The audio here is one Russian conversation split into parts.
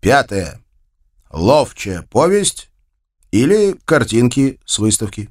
Пятое. Ловчая повесть или картинки с выставки.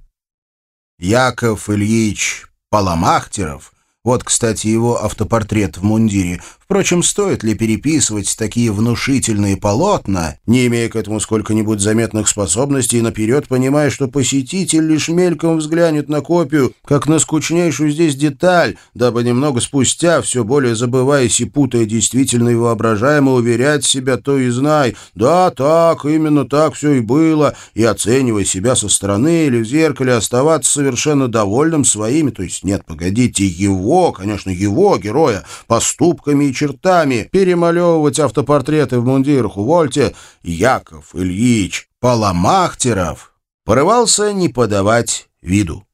Яков Ильич Поломахтеров — вот, кстати, его автопортрет в мундире. Впрочем, стоит ли переписывать такие внушительные полотна, не имея к этому сколько-нибудь заметных способностей, наперед понимая, что посетитель лишь мельком взглянет на копию, как на скучнейшую здесь деталь, дабы немного спустя, все более забываясь и путая действительно и воображаемо, уверять себя то и знай, да, так, именно так все и было, и оценивая себя со стороны или в зеркале, оставаться совершенно довольным своими, то есть нет, погодите, его, конечно, его, героя, поступками и чертами, перемалевывать автопортреты в мундирах, увольте, Яков Ильич Поломахтеров порывался не подавать виду.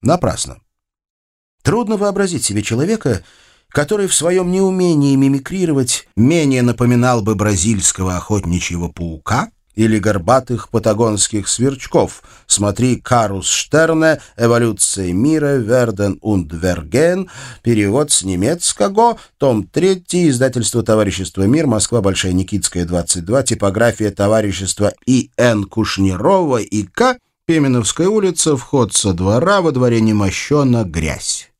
Напрасно. Трудно вообразить себе человека, который в своем неумении мимикрировать менее напоминал бы бразильского охотничьего паука, или горбатых патагонских сверчков. Смотри Карус Штерне «Эволюция мира. Верден und Верген», перевод с немецкого, том 3, издательство «Товарищество Мир», Москва, Большая Никитская, 22, типография «Товарищества И.Н. Кушнирова и К., Пименовская улица, вход со двора, во дворе немощена грязь.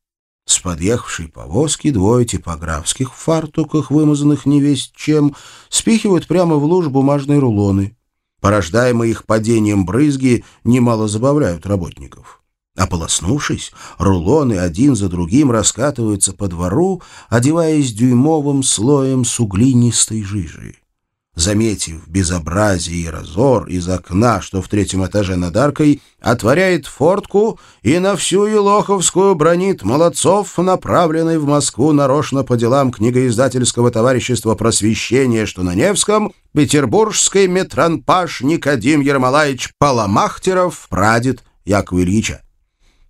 С подъехавшей повозки двое типографских в фартуках, вымазанных невесть чем, спихивают прямо в луж бумажные рулоны. Порождаемые их падением брызги немало забавляют работников. Ополоснувшись, рулоны один за другим раскатываются по двору, одеваясь дюймовым слоем суглинистой жижи. Заметив безобразие и разор из окна, что в третьем этаже над аркой, отворяет фортку и на всю Елоховскую бронит молодцов, направленный в Москву нарочно по делам книгоиздательского товарищества просвещения, что на Невском, петербургский метранпаш Никодим Ермолаевич Поломахтеров, прадед Якова Ильича.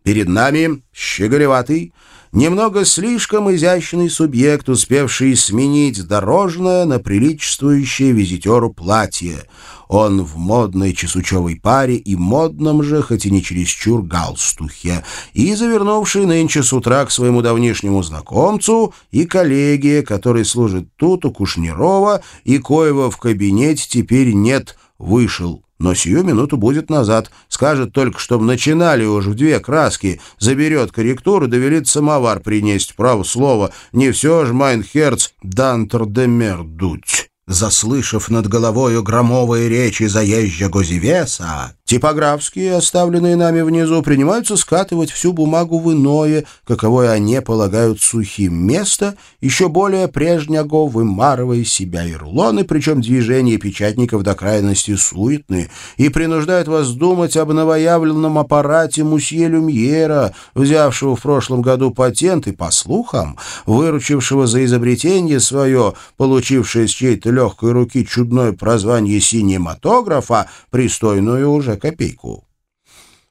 Перед нами щеголеватый, немного слишком изящный субъект, успевший сменить дорожное на приличествующее визитеру платье. Он в модной чесучевой паре и модном же, хоть и не чересчур, галстухе, и завернувший нынче с утра к своему давнишнему знакомцу и коллеге, который служит тут у Кушнирова, и коего в кабинете теперь нет, вышел но сию минуту будет назад. Скажет только, чтобы начинали уже в две краски. Заберет корректуру, да велит самовар принести, право слово. Не все ж, mein Herz, Entre-Deux-Mers дуть. Заслышав над головою громовые речи заезжего Зевеса, типографские, оставленные нами внизу, принимаются скатывать всю бумагу в иное, каковое они полагают сухим место, еще более прежнего вымарывая себя и рулоны, причем движения печатников до крайности суетны, и принуждают вас думать об новоявленном аппарате мусье Люмьера, взявшего в прошлом году патент и, по слухам, выручившего за изобретение свое, получившее с чьей-то легкой руки чудное прозвание синематографа, пристойную уже копейку.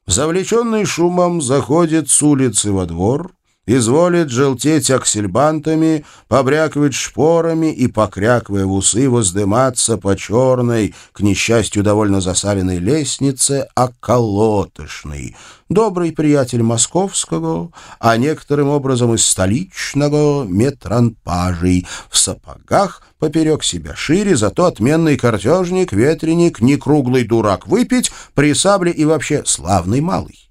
Завлеченный шумом заходит с улицы во двор, изволит желтеть аксельбантами, побрякивать шпорами и, покрякивая в усы, воздыматься по черной, к несчастью, довольно засаленной лестнице, околотошной. Добрый приятель московского, а некоторым образом и столичного метранпажей, в сапогах, поперек себя шире, зато отменный картежник, ветреник, не круглый дурак выпить, при сабле и вообще славный малый.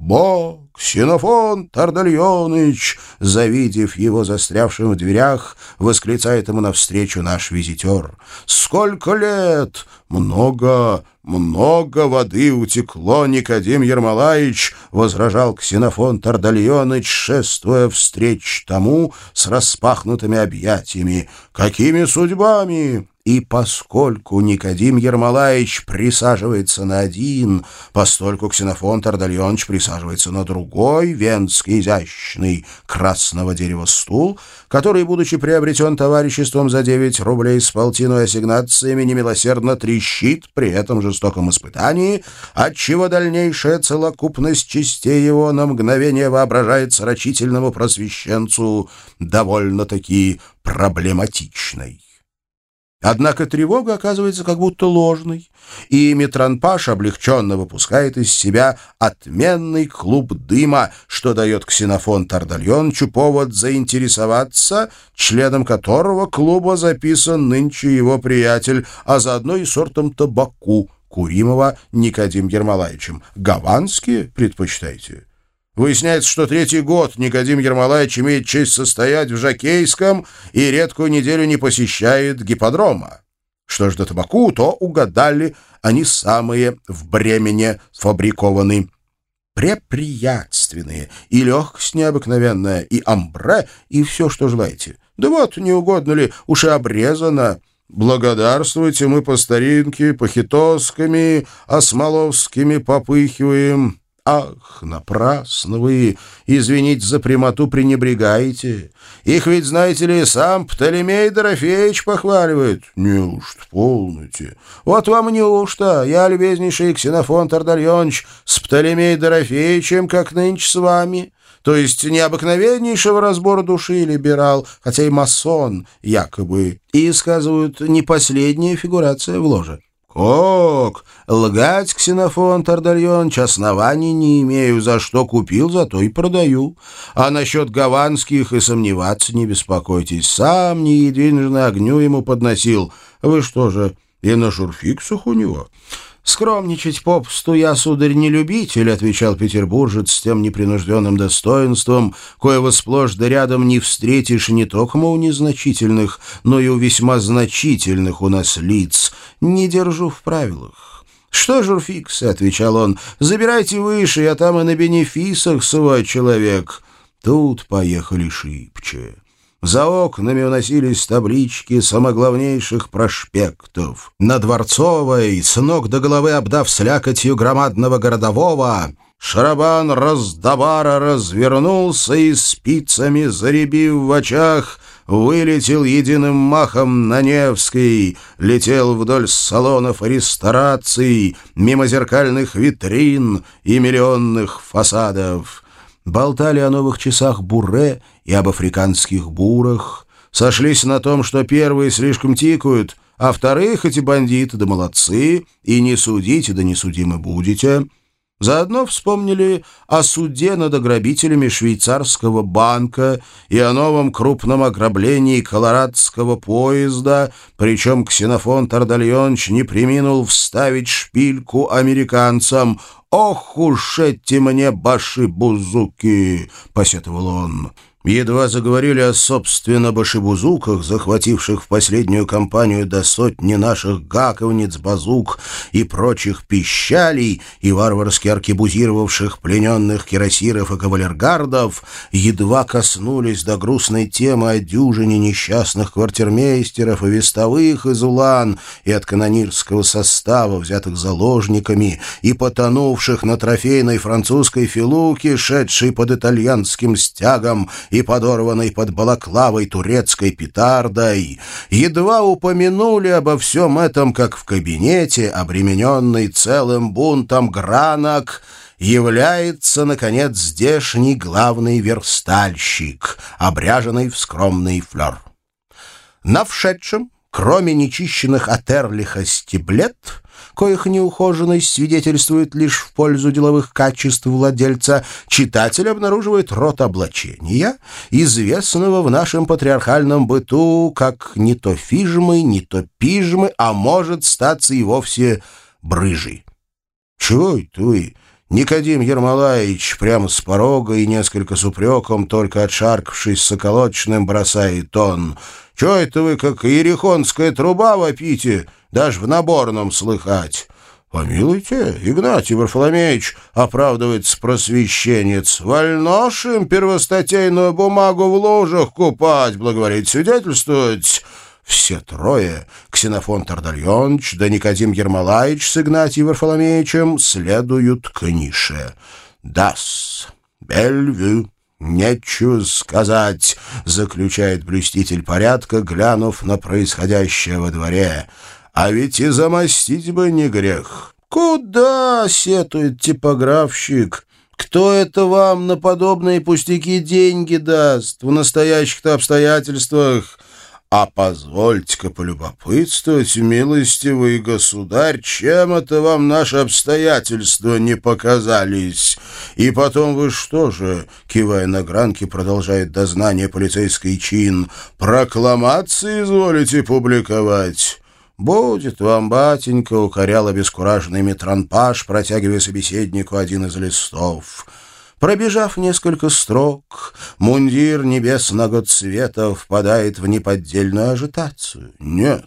Бог, Ксенофон Тардальоныч, завидев его застрявшим в дверях, восклицает ему навстречу наш визитер. «Сколько лет! Много, много воды утекло, Никодим Ермолаевич!» — возражал Ксенофон Тардальоныч, шествуя встреч тому с распахнутыми объятиями. «Какими судьбами?» И поскольку Никодим Ермолаевич присаживается на один, постольку Ксенофон Тардальонович присаживается на другой, венский изящный красного дерева стул, который, будучи приобретен товариществом за 9 рублей с полтиной ассигнациями, немилосердно трещит при этом жестоком испытании, отчего дальнейшая целокупность частей его на мгновение воображается рачительному просвещенцу довольно-таки проблематичной. Однако тревога оказывается как будто ложной, и Митранпаш облегченно выпускает из себя отменный клуб дыма, что дает Ксенофон Тардальончу повод заинтересоваться, членом которого клуба записан нынче его приятель, а заодно и сортом табаку, куримого Никодим Ермолаевичем. Гаванские предпочитаете? Выясняется, что третий год Никодим Ермолаевич имеет честь состоять в Жакейском и редкую неделю не посещает гипподрома. Что ж до табаку, то угадали, они самые в бремени сфабрикованы. Преприятственные, и легкость необыкновенная, и амбре, и все, что желаете. Да вот, не угодно ли, уж и обрезано. Благодарствуйте, мы по старинке, по хитосками, осмоловскими попыхиваем. Ах, напрасно вы, извините за прямоту, пренебрегаете. Их ведь, знаете ли, сам Птолемей Дорофеевич похваливает. Неужто полноте? Вот вам неужто, я, любезнейший Ксенофон Тардальонович, с Птолемей Дорофеевичем, как нынче с вами, то есть необыкновеннейшего разбора души либерал, хотя и масон, якобы, и, сказывают, не последняя фигурация в ложе. «Как? Лгать, Ксенофон Тардальонович, оснований не имею. За что купил, зато и продаю. А насчет гаванских и сомневаться не беспокойтесь. Сам не единожды огню ему подносил. Вы что же, и на журфиксах у него?» «Скромничать попусту я, сударь, не любитель», — отвечал петербуржец с тем непринужденным достоинством, коего сплошь да рядом не встретишь не только у незначительных, но и у весьма значительных у нас лиц. Не держу в правилах. «Что ж, Урфикс?» — отвечал он, — «забирайте выше, я там и на бенефисах свой человек». Тут поехали шибче. За окнами уносились таблички самоглавнейших проспектов. На Дворцовой, с ног до головы обдав слякотью громадного городового, Шарабан раздобара развернулся и спицами, заребив в очах, вылетел единым махом на Невский, летел вдоль салонов и рестораций, мимо зеркальных витрин и миллионных фасадов болтали о новых часах Буре и об африканских бурах, сошлись на том, что первые слишком тикают, а вторых эти бандиты да молодцы, и не судите да не судимы будете. Заодно вспомнили о суде над ограбителями швейцарского банка и о новом крупном ограблении колорадского поезда, причем Ксенофон Тардальонович не приминул вставить шпильку американцам — «Ох уж эти мне баши-бузуки!» — посетовал он. Едва заговорили о собственно башибузуках, захвативших в последнюю кампанию до сотни наших гаковниц-базук и прочих пищалей, и варварски аркебузировавших плененных кирасиров и кавалергардов, едва коснулись до грустной темы о дюжине несчастных квартирмейстеров и вестовых из Улан и от канонирского состава, взятых заложниками, и потонувших на трофейной французской филуке, шедшей под итальянским стягом, и подорванной под балаклавой турецкой петардой, едва упомянули обо всем этом, как в кабинете, обремененный целым бунтом гранок, является, наконец, здешний главный верстальщик, обряженный в скромный флер. На вшедшем, кроме нечищенных от Эрлиха стеблет, коих неухоженность свидетельствует лишь в пользу деловых качеств владельца, читатель обнаруживает рот облачения, известного в нашем патриархальном быту как не то фижмы, не то пижмы, а может статься и вовсе брыжи. Чего это вы? Никодим Ермолаевич прямо с порога и несколько с упреком, только отшаркавшись соколочным, бросает он. «Чего это вы, как ерехонская труба вопите?» даже в наборном слыхать. «Помилуйте, Игнатий Варфоломеевич», — оправдывается просвещенец, «вольнош им первостатейную бумагу в ложах купать, благоворить свидетельствовать». Все трое, Ксенофон Тардальонович да Никодим Ермолаевич с Игнатием Варфоломеевичем, следуют к нише. «Дас, Бельвю». «Нечего сказать», — заключает блюститель порядка, глянув на происходящее во дворе. А ведь и замостить бы не грех. Куда сетует типографщик? Кто это вам на подобные пустяки деньги даст в настоящих-то обстоятельствах? А позвольте-ка полюбопытствовать, милостивый государь, чем это вам наши обстоятельства не показались? И потом вы что же, кивая на гранки, продолжает дознание полицейский чин, прокламации изволите публиковать? «Будет вам, батенька», — укорял обескураженный Митранпаш, протягивая собеседнику один из листов. Пробежав несколько строк, мундир небесного цвета впадает в неподдельную ажитацию. Нет,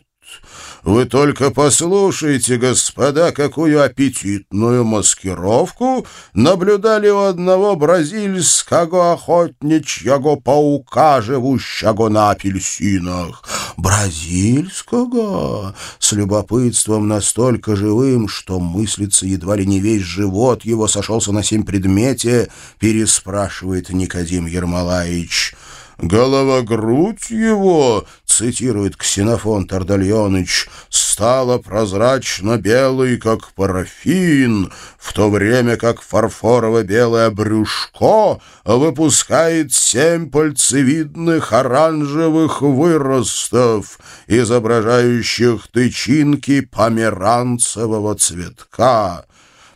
вы только послушайте, господа, какую аппетитную маскировку наблюдали у одного бразильского охотничьего паука, живущего на апельсинах. Бразильского? С любопытством настолько живым, что мыслится едва ли не весь живот его сошелся на семь предмете, переспрашивает Никодим Ермолаевич. «Голова-грудь его, — цитирует Ксенофон Тардальоныч, — стала прозрачно-белой, как парафин, в то время как фарфорово-белое брюшко выпускает семь пальцевидных оранжевых выростов, изображающих тычинки померанцевого цветка».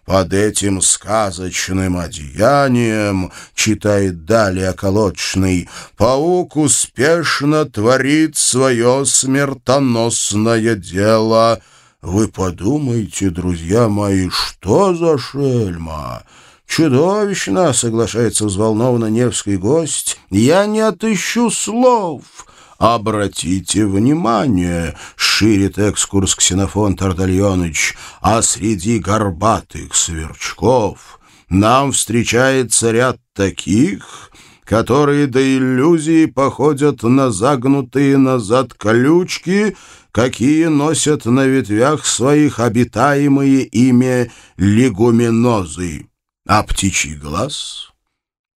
Под этим сказочным одеянием, читает далее околоточный, паук успешно творит свое смертоносное дело. Вы подумайте, друзья мои, что за шельма? Чудовищно, соглашается взволнованно Невский гость, я не отыщу слов. «Обратите внимание», — ширит экскурс Ксенофон Тардальоныч, «а среди горбатых сверчков нам встречается ряд таких, которые до иллюзии походят на загнутые назад колючки, какие носят на ветвях своих обитаемые ими легуминозы. А птичий глаз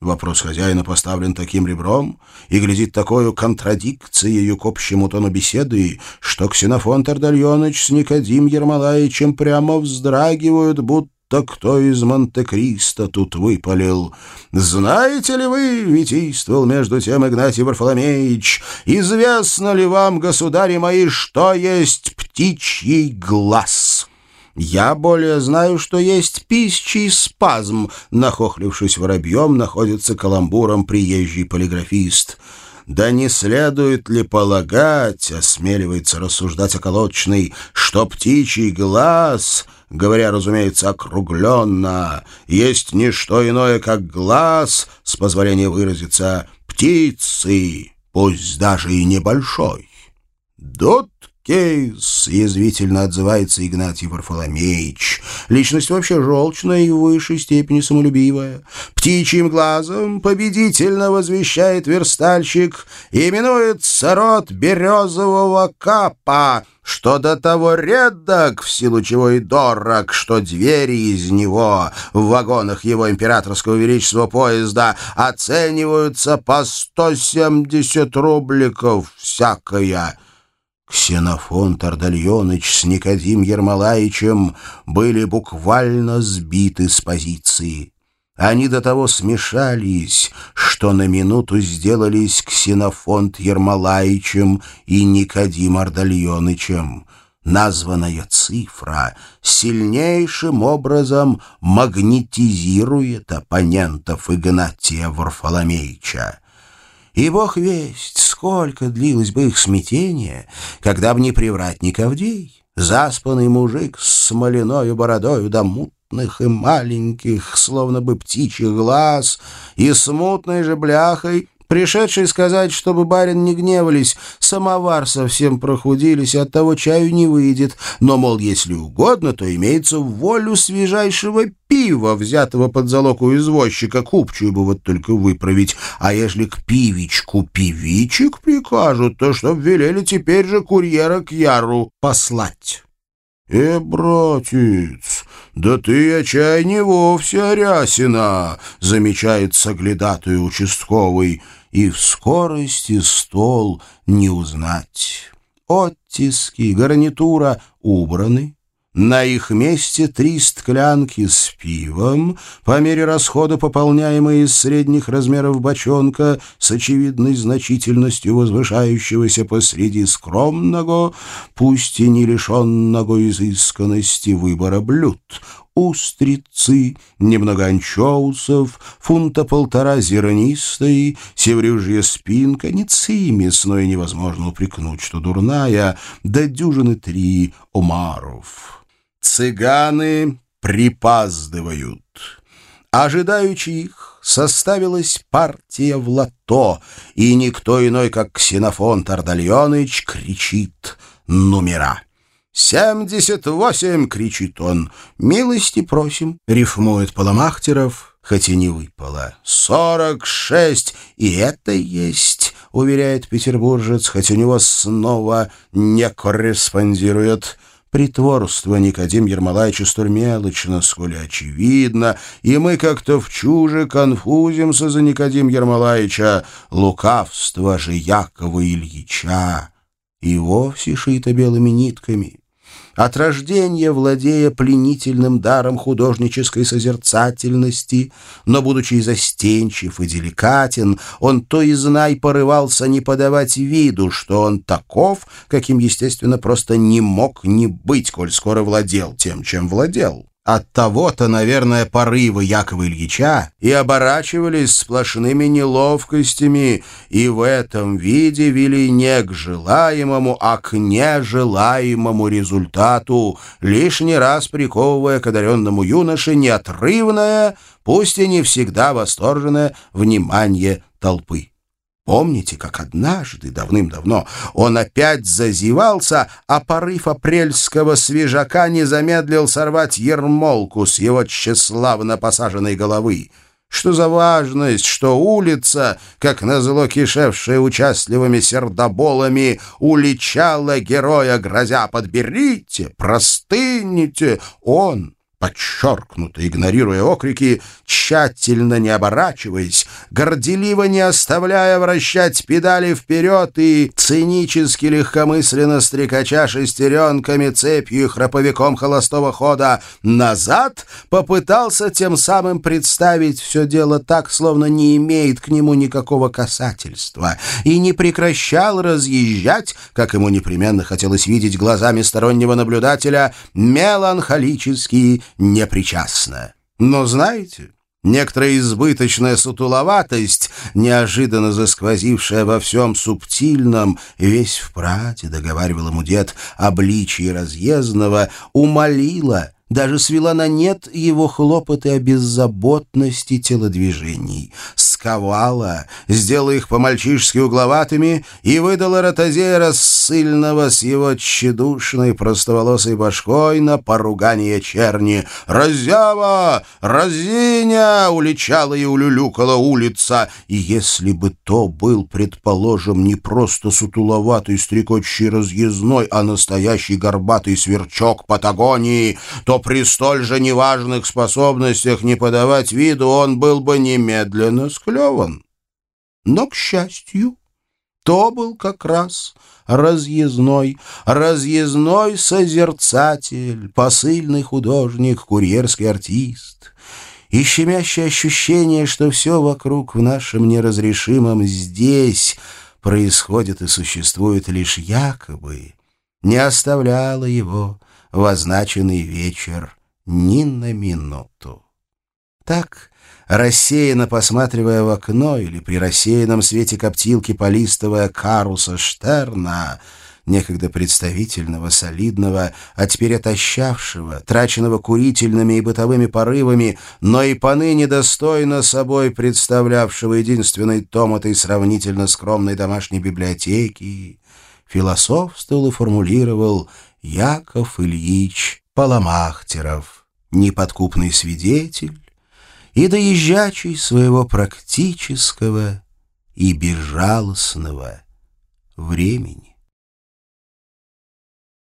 Вопрос хозяина поставлен таким ребром и глядит такой контрадикцией к общему тону беседы, что Ксенофон Тардальоныч с Никодим Ермолаевичем прямо вздрагивают, будто кто из Монте-Кристо тут выпалил. «Знаете ли вы, — витийствовал между тем Игнатий Варфоломеич, — известно ли вам, государи мои, что есть птичий глаз?» Я более знаю, что есть пищий спазм, нахохлившись воробьем, находится каламбуром приезжий полиграфист. Да не следует ли полагать, осмеливается рассуждать околоточный, что птичий глаз, говоря, разумеется, округленно, есть не что иное, как глаз, с позволения выразиться, птицы, пусть даже и небольшой. Дот Кейс, язвительно отзывается Игнатий Варфоломеич. Личность вообще желчная и в высшей степени самолюбивая. Птичьим глазом победительно возвещает верстальщик, именуется род березового капа, что до того редок, в силу чего и дорог, что двери из него в вагонах его императорского величества поезда оцениваются по сто семьдесят рубликов всякая. Ксенофон Тардальоныч с Никодим Ермолаевичем были буквально сбиты с позиции. Они до того смешались, что на минуту сделались Ксенофонт Ермолаевичем и Никодим Ардальонычем. Названная цифра сильнейшим образом магнетизирует оппонентов Игнатия Варфоломеича. И бог весть, сколько длилось бы их смятение, когда б не привратник Авдей, заспанный мужик с смоленою бородою да мутных и маленьких, словно бы птичьих глаз, и смутной же бляхой Пришедший сказать, чтобы барин не гневались, самовар совсем прохудились, от того чаю не выйдет. Но, мол, если угодно, то имеется волю свежайшего пива, взятого под залог у извозчика, купчую бы вот только выправить. А ежели к пивичку пивичек прикажут, то чтоб велели теперь же курьера к Яру послать. «Э, братец, да ты, очай, не вовсе Арясина!» — замечает соглядатый участковый — и в скорости стол не узнать. Оттиски, гарнитура убраны, На их месте три склянки с пивом, по мере расхода пополняемые из средних размеров бочонка, с очевидной значительностью возвышающегося посреди скромного, пусть и не лишенного изысканности выбора блюд, устрицы, немного анчоусов, фунта полтора зернистой, севрюжья спинка, не ци мясной невозможно упрекнуть, что дурная, да дюжины три омаров. Цыганы припаздывают. Ожидаючи их, составилась партия в лото, и никто иной, как Ксенофон Тардальоныч, кричит «Номера!» «Семьдесят восемь!» — кричит он. «Милости просим!» — рифмует Поломахтеров, хоть и не выпало. «Сорок шесть! И это есть!» — уверяет петербуржец, хоть у него снова не корреспондирует. Притворство Никодим Ермолаевича столь мелочно, сколь очевидно, и мы как-то в чуже конфузимся за Никодим Ермолаевича, лукавство же Якова Ильича и вовсе шито белыми нитками от рождения владея пленительным даром художнической созерцательности, но, будучи застенчив и деликатен, он то и знай порывался не подавать виду, что он таков, каким, естественно, просто не мог не быть, коль скоро владел тем, чем владел. От того-то, наверное, порывы Якова Ильича и оборачивались сплошными неловкостями, и в этом виде вели не к желаемому, а к нежелаемому результату, лишний раз приковывая к одаренному юноше неотрывное, пусть и не всегда восторженное, внимание толпы. Помните, как однажды, давным-давно, он опять зазевался, а порыв апрельского свежака не замедлил сорвать ермолку с его тщеславно посаженной головы? Что за важность, что улица, как назло кишевшая участливыми сердоболами, уличала героя, грозя «подберите, простынете», он подчеркнуто игнорируя окрики, тщательно не оборачиваясь, горделиво не оставляя вращать педали вперед и цинически легкомысленно стрекача шестеренками, цепью и храповиком холостого хода назад, попытался тем самым представить все дело так, словно не имеет к нему никакого касательства, и не прекращал разъезжать, как ему непременно хотелось видеть глазами стороннего наблюдателя, непричастна. Но знаете, некоторая избыточная сутуловатость, неожиданно засквозившая во всем субтильном, весь в прате, договаривал ему дед, обличие разъездного, умолила — даже свела на нет его хлопоты о беззаботности телодвижений, сковала, сделала их по-мальчишески угловатыми и выдала ротозея рассыльного с его тщедушной простоволосой башкой на поругание черни. «Разява! Разиня!» — уличала и улюлюкала улица. И если бы то был, предположим, не просто сутуловатый стрекочий разъездной, а настоящий горбатый сверчок Патагонии, то при столь же неважных способностях не подавать виду он был бы немедленно склеван. Но, к счастью, то был как раз разъездной, разъездной созерцатель, посыльный художник, курьерский артист. И щемящее ощущение, что все вокруг в нашем неразрешимом здесь происходит и существует лишь якобы, не оставляло его в означенный вечер ни на минуту. Так, рассеянно посматривая в окно или при рассеянном свете коптилки полистывая Каруса Штерна, некогда представительного, солидного, а теперь отощавшего, траченного курительными и бытовыми порывами, но и поныне достойно собой представлявшего единственный том этой сравнительно скромной домашней библиотеки, философствовал и формулировал Яков Ильич Поломахтеров, неподкупный свидетель и доезжачий своего практического и безжалостного времени.